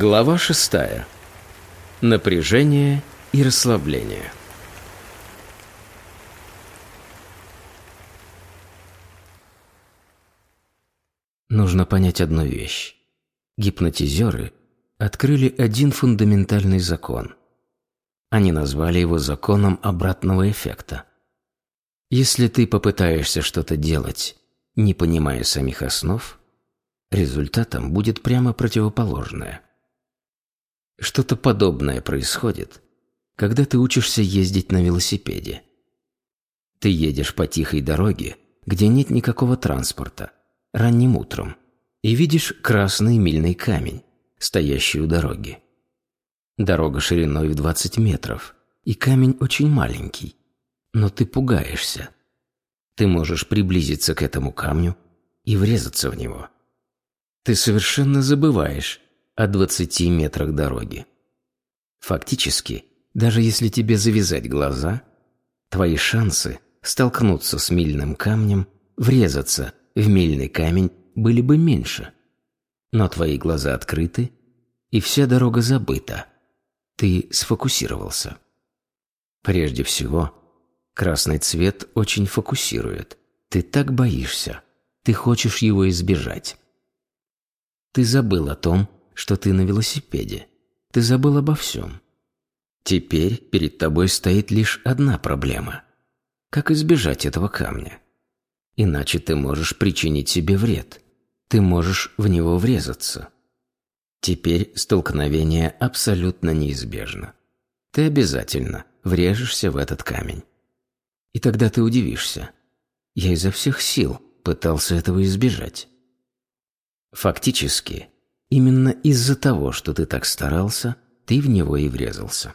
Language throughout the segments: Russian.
Глава шестая. Напряжение и расслабление. Нужно понять одну вещь. Гипнотизеры открыли один фундаментальный закон. Они назвали его законом обратного эффекта. Если ты попытаешься что-то делать, не понимая самих основ, результатом будет прямо противоположное. Что-то подобное происходит, когда ты учишься ездить на велосипеде. Ты едешь по тихой дороге, где нет никакого транспорта, ранним утром, и видишь красный мильный камень, стоящий у дороги. Дорога шириной в 20 метров, и камень очень маленький, но ты пугаешься. Ты можешь приблизиться к этому камню и врезаться в него. Ты совершенно забываешь о 20 метрах дороги. Фактически, даже если тебе завязать глаза, твои шансы столкнуться с мильным камнем, врезаться в мильный камень были бы меньше. Но твои глаза открыты, и вся дорога забыта. Ты сфокусировался. Прежде всего, красный цвет очень фокусирует. Ты так боишься. Ты хочешь его избежать. Ты забыл о том, что ты на велосипеде. Ты забыл обо всем. Теперь перед тобой стоит лишь одна проблема. Как избежать этого камня? Иначе ты можешь причинить себе вред. Ты можешь в него врезаться. Теперь столкновение абсолютно неизбежно. Ты обязательно врежешься в этот камень. И тогда ты удивишься. Я изо всех сил пытался этого избежать. Фактически, именно из-за того, что ты так старался, ты в него и врезался.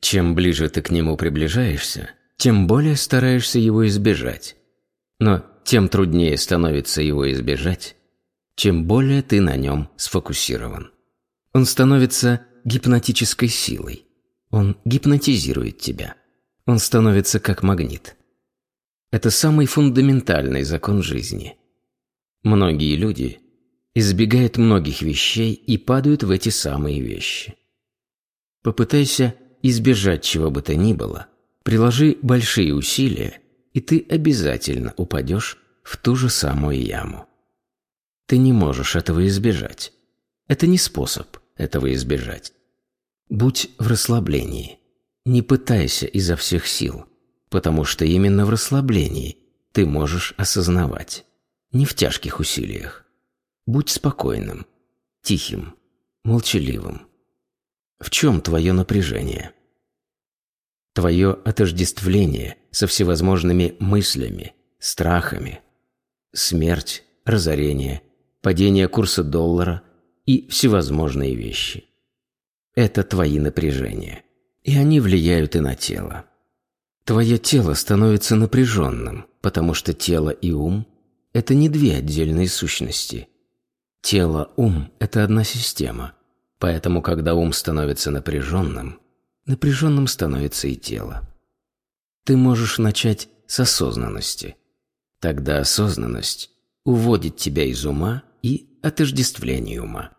Чем ближе ты к нему приближаешься, тем более стараешься его избежать. Но тем труднее становится его избежать, чем более ты на нем сфокусирован. Он становится гипнотической силой. Он гипнотизирует тебя. Он становится как магнит. Это самый фундаментальный закон жизни. Многие люди избегают многих вещей и падают в эти самые вещи. Попытайся избежать чего бы то ни было, приложи большие усилия, и ты обязательно упадешь в ту же самую яму. Ты не можешь этого избежать. Это не способ этого избежать. Будь в расслаблении. Не пытайся изо всех сил, потому что именно в расслаблении ты можешь осознавать. Не в тяжких усилиях. Будь спокойным, тихим, молчаливым. В чем твое напряжение? Твое отождествление со всевозможными мыслями, страхами, смерть, разорение, падение курса доллара и всевозможные вещи. Это твои напряжения, и они влияют и на тело. Твое тело становится напряженным, потому что тело и ум – это не две отдельные сущности. Тело-ум – это одна система, поэтому когда ум становится напряженным, напряженным становится и тело. Ты можешь начать с осознанности. Тогда осознанность уводит тебя из ума и отождествления ума.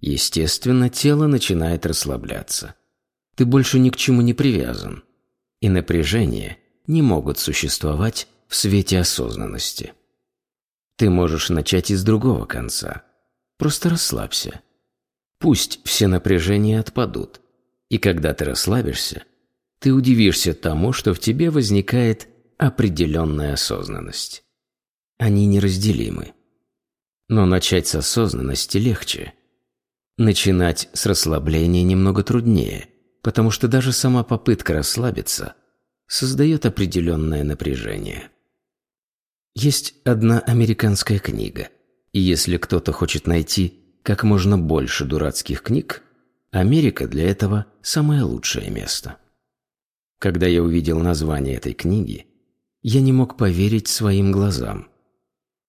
Естественно, тело начинает расслабляться. Ты больше ни к чему не привязан. И напряжение не могут существовать в свете осознанности. Ты можешь начать из другого конца. Просто расслабься. Пусть все напряжения отпадут. И когда ты расслабишься, ты удивишься тому, что в тебе возникает определенная осознанность. Они неразделимы. Но начать с осознанности легче – Начинать с расслабления немного труднее, потому что даже сама попытка расслабиться создает определенное напряжение. Есть одна американская книга, и если кто-то хочет найти как можно больше дурацких книг, Америка для этого самое лучшее место. Когда я увидел название этой книги, я не мог поверить своим глазам.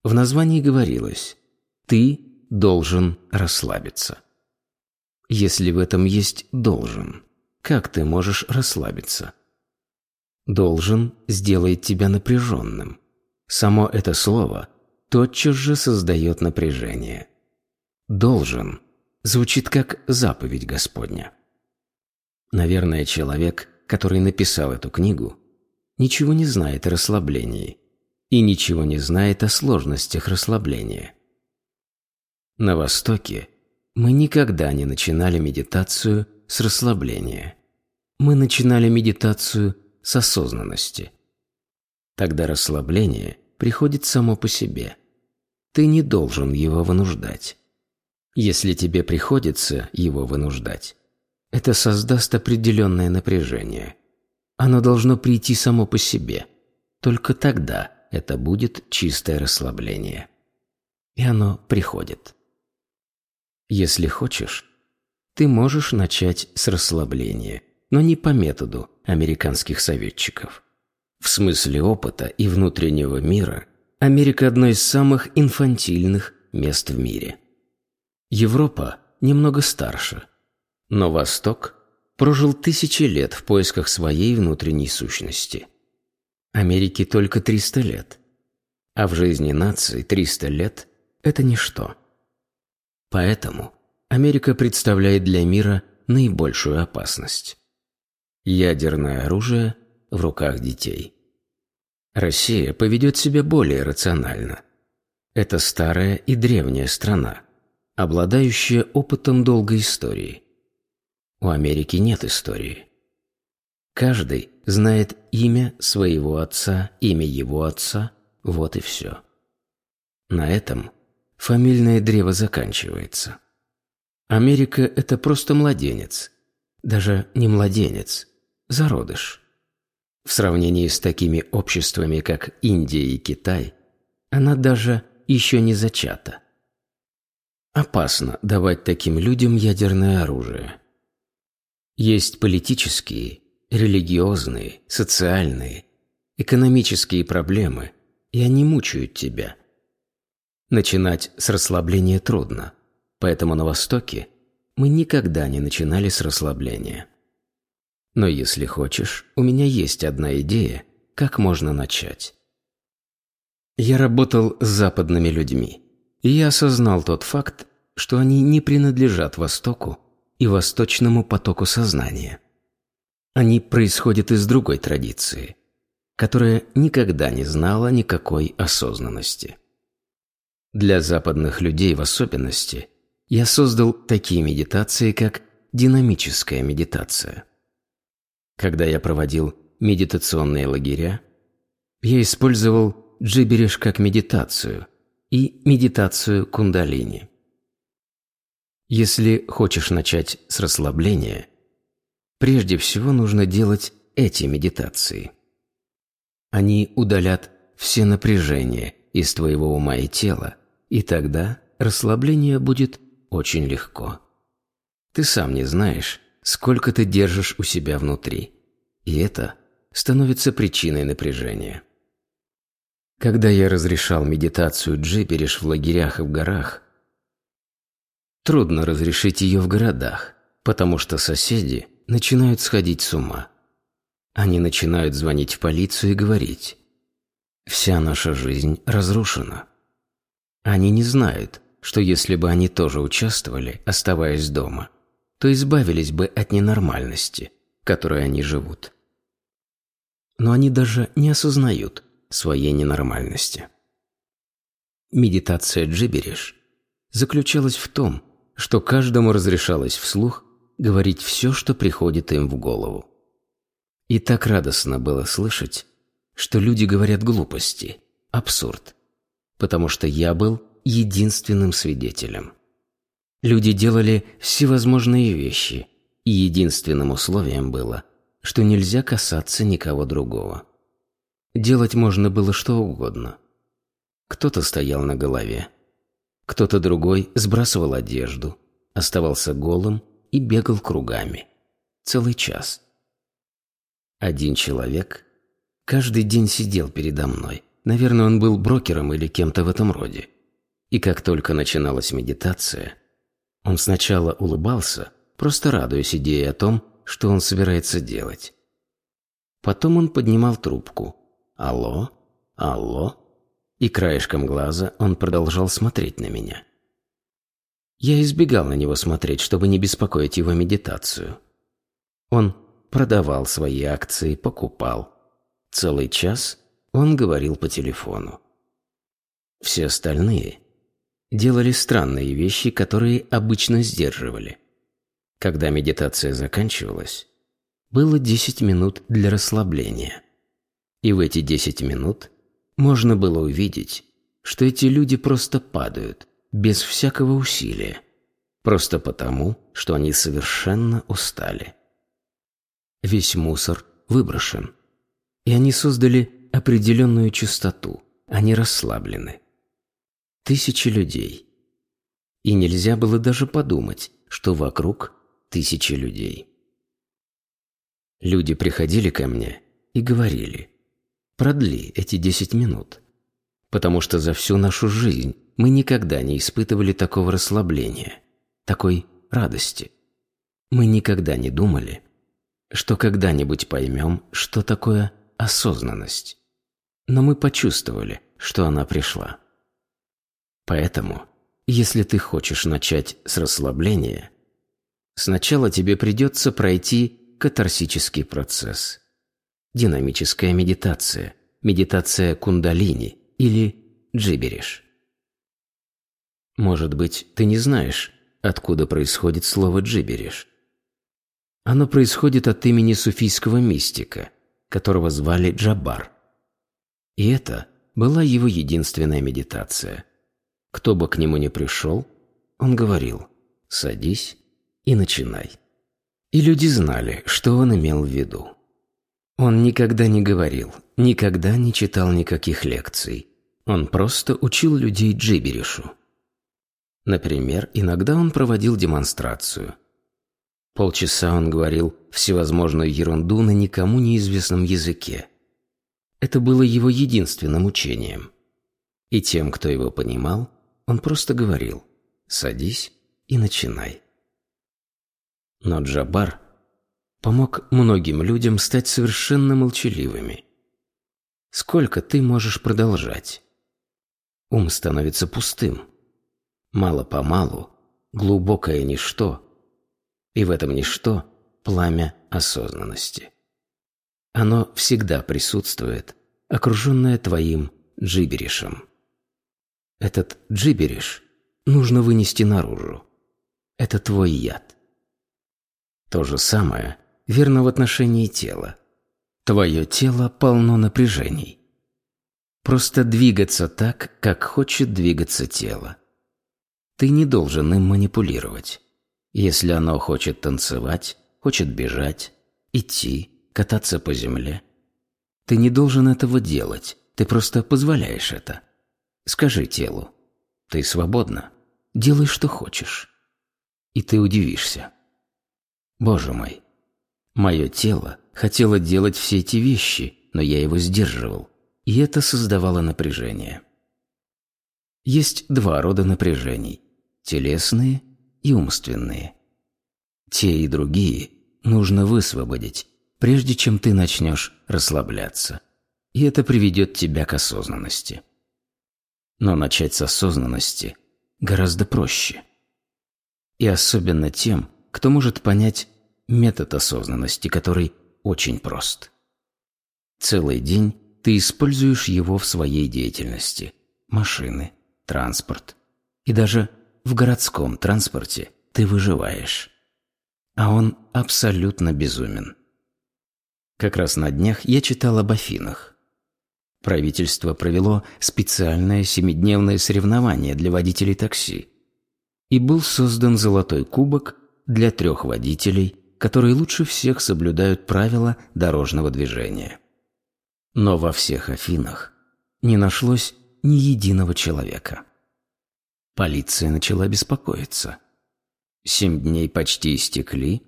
В названии говорилось «Ты должен расслабиться». Если в этом есть «должен», как ты можешь расслабиться? «Должен» сделает тебя напряженным. Само это слово тотчас же создает напряжение. «Должен» звучит как заповедь Господня. Наверное, человек, который написал эту книгу, ничего не знает о расслаблении и ничего не знает о сложностях расслабления. На Востоке мы никогда не начинали медитацию с расслабления. Мы начинали медитацию с осознанности. Тогда расслабление приходит само по себе. Ты не должен его вынуждать. Если тебе приходится его вынуждать, это создаст определенное напряжение. Оно должно прийти само по себе. Только тогда это будет чистое расслабление. И оно приходит. Если хочешь, ты можешь начать с расслабления, но не по методу американских советчиков. В смысле опыта и внутреннего мира Америка – одно из самых инфантильных мест в мире. Европа немного старше, но Восток прожил тысячи лет в поисках своей внутренней сущности. Америке только 300 лет, а в жизни нации 300 лет – это ничто. Поэтому Америка представляет для мира наибольшую опасность. Ядерное оружие в руках детей. Россия поведет себя более рационально. Это старая и древняя страна, обладающая опытом долгой истории. У Америки нет истории. Каждый знает имя своего отца, имя его отца, вот и все. На этом фамильное древо заканчивается. Америка – это просто младенец. Даже не младенец, зародыш. В сравнении с такими обществами, как Индия и Китай, она даже еще не зачата. Опасно давать таким людям ядерное оружие. Есть политические, религиозные, социальные, экономические проблемы, и они мучают тебя. Начинать с расслабления трудно, поэтому на Востоке мы никогда не начинали с расслабления. Но если хочешь, у меня есть одна идея, как можно начать. Я работал с западными людьми, и я осознал тот факт, что они не принадлежат Востоку и восточному потоку сознания. Они происходят из другой традиции, которая никогда не знала никакой осознанности. Для западных людей в особенности я создал такие медитации, как динамическая медитация – когда я проводил медитационные лагеря, я использовал джибериш как медитацию и медитацию кундалини. Если хочешь начать с расслабления, прежде всего нужно делать эти медитации. Они удалят все напряжения из твоего ума и тела, и тогда расслабление будет очень легко. Ты сам не знаешь, сколько ты держишь у себя внутри. И это становится причиной напряжения. Когда я разрешал медитацию джипериш в лагерях и в горах, трудно разрешить ее в городах, потому что соседи начинают сходить с ума. Они начинают звонить в полицию и говорить «Вся наша жизнь разрушена». Они не знают, что если бы они тоже участвовали, оставаясь дома, то избавились бы от ненормальности, которой они живут. Но они даже не осознают своей ненормальности. Медитация Джибериш заключалась в том, что каждому разрешалось вслух говорить все, что приходит им в голову. И так радостно было слышать, что люди говорят глупости, абсурд, потому что я был единственным свидетелем. Люди делали всевозможные вещи, и единственным условием было, что нельзя касаться никого другого. Делать можно было что угодно. Кто-то стоял на голове, кто-то другой сбрасывал одежду, оставался голым и бегал кругами. Целый час. Один человек каждый день сидел передо мной. Наверное, он был брокером или кем-то в этом роде. И как только начиналась медитация – он сначала улыбался, просто радуясь идее о том, что он собирается делать. Потом он поднимал трубку. «Алло? Алло?» И краешком глаза он продолжал смотреть на меня. Я избегал на него смотреть, чтобы не беспокоить его медитацию. Он продавал свои акции, покупал. Целый час он говорил по телефону. Все остальные делали странные вещи, которые обычно сдерживали. Когда медитация заканчивалась, было 10 минут для расслабления. И в эти 10 минут можно было увидеть, что эти люди просто падают, без всякого усилия, просто потому, что они совершенно устали. Весь мусор выброшен, и они создали определенную чистоту, они расслаблены. Тысячи людей. И нельзя было даже подумать, что вокруг тысячи людей. Люди приходили ко мне и говорили, продли эти десять минут, потому что за всю нашу жизнь мы никогда не испытывали такого расслабления, такой радости. Мы никогда не думали, что когда-нибудь поймем, что такое осознанность. Но мы почувствовали, что она пришла. Поэтому, если ты хочешь начать с расслабления, сначала тебе придется пройти катарсический процесс. Динамическая медитация, медитация кундалини или джибериш. Может быть, ты не знаешь, откуда происходит слово джибериш. Оно происходит от имени суфийского мистика, которого звали Джабар. И это была его единственная медитация. Кто бы к нему ни пришел, он говорил «садись и начинай». И люди знали, что он имел в виду. Он никогда не говорил, никогда не читал никаких лекций. Он просто учил людей джиберишу. Например, иногда он проводил демонстрацию. Полчаса он говорил всевозможную ерунду на никому неизвестном языке. Это было его единственным учением. И тем, кто его понимал, он просто говорил «садись и начинай». Но Джабар помог многим людям стать совершенно молчаливыми. Сколько ты можешь продолжать? Ум становится пустым. Мало-помалу, глубокое ничто, и в этом ничто пламя осознанности. Оно всегда присутствует, окруженное твоим джиберишем. Этот джибериш нужно вынести наружу. Это твой яд. То же самое верно в отношении тела. Твое тело полно напряжений. Просто двигаться так, как хочет двигаться тело. Ты не должен им манипулировать. Если оно хочет танцевать, хочет бежать, идти, кататься по земле, ты не должен этого делать, ты просто позволяешь это. Скажи телу, ты свободна, делай, что хочешь. И ты удивишься. Боже мой, мое тело хотело делать все эти вещи, но я его сдерживал, и это создавало напряжение. Есть два рода напряжений – телесные и умственные. Те и другие нужно высвободить, прежде чем ты начнешь расслабляться, и это приведет тебя к осознанности. Но начать с осознанности гораздо проще. И особенно тем, кто может понять метод осознанности, который очень прост. Целый день ты используешь его в своей деятельности. Машины, транспорт. И даже в городском транспорте ты выживаешь. А он абсолютно безумен. Как раз на днях я читал об Афинах. Правительство провело специальное семидневное соревнование для водителей такси. И был создан золотой кубок для трех водителей, которые лучше всех соблюдают правила дорожного движения. Но во всех Афинах не нашлось ни единого человека. Полиция начала беспокоиться. Семь дней почти истекли,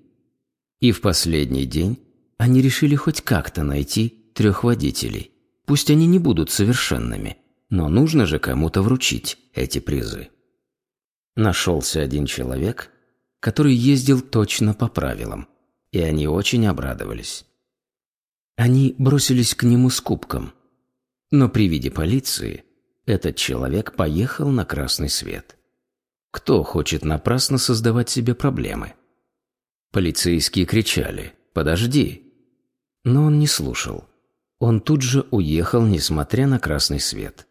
и в последний день они решили хоть как-то найти трех водителей. Пусть они не будут совершенными, но нужно же кому-то вручить эти призы. Нашелся один человек, который ездил точно по правилам, и они очень обрадовались. Они бросились к нему с кубком, но при виде полиции этот человек поехал на красный свет. Кто хочет напрасно создавать себе проблемы? Полицейские кричали «Подожди!» Но он не слушал. Он тут же уехал, несмотря на красный свет.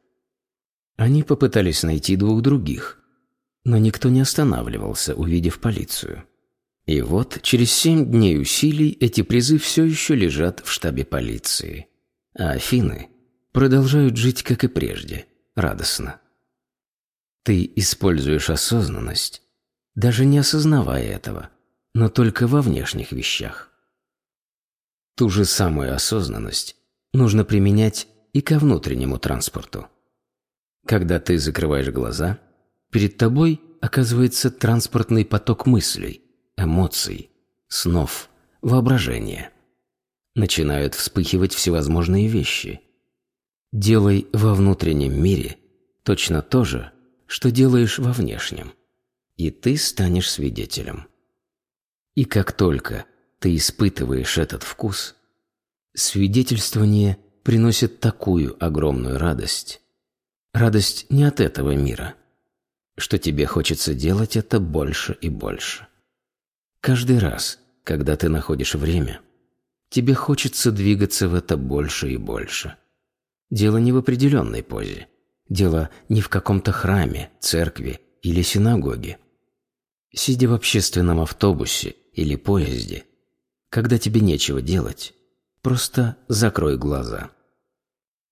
Они попытались найти двух других, но никто не останавливался, увидев полицию. И вот через семь дней усилий эти призы все еще лежат в штабе полиции. А Афины продолжают жить, как и прежде, радостно. Ты используешь осознанность, даже не осознавая этого, но только во внешних вещах. Ту же самую осознанность нужно применять и ко внутреннему транспорту. Когда ты закрываешь глаза, перед тобой оказывается транспортный поток мыслей, эмоций, снов, воображения. Начинают вспыхивать всевозможные вещи. Делай во внутреннем мире точно то же, что делаешь во внешнем, и ты станешь свидетелем. И как только ты испытываешь этот вкус, свидетельствование приносит такую огромную радость, радость не от этого мира, что тебе хочется делать это больше и больше. Каждый раз, когда ты находишь время, тебе хочется двигаться в это больше и больше. Дело не в определенной позе. Дело не в каком-то храме, церкви или синагоге. Сидя в общественном автобусе или поезде, когда тебе нечего делать, просто закрой глаза.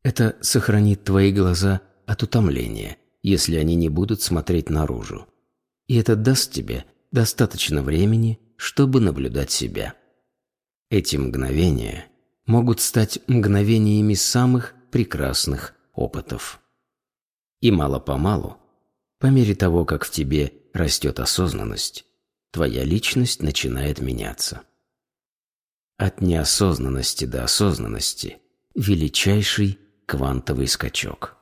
Это сохранит твои глаза от утомления, если они не будут смотреть наружу. И это даст тебе достаточно времени, чтобы наблюдать себя. Эти мгновения могут стать мгновениями самых прекрасных опытов. И мало-помалу, по мере того, как в тебе растет осознанность, твоя личность начинает меняться. От неосознанности до осознанности – величайший квантовый скачок.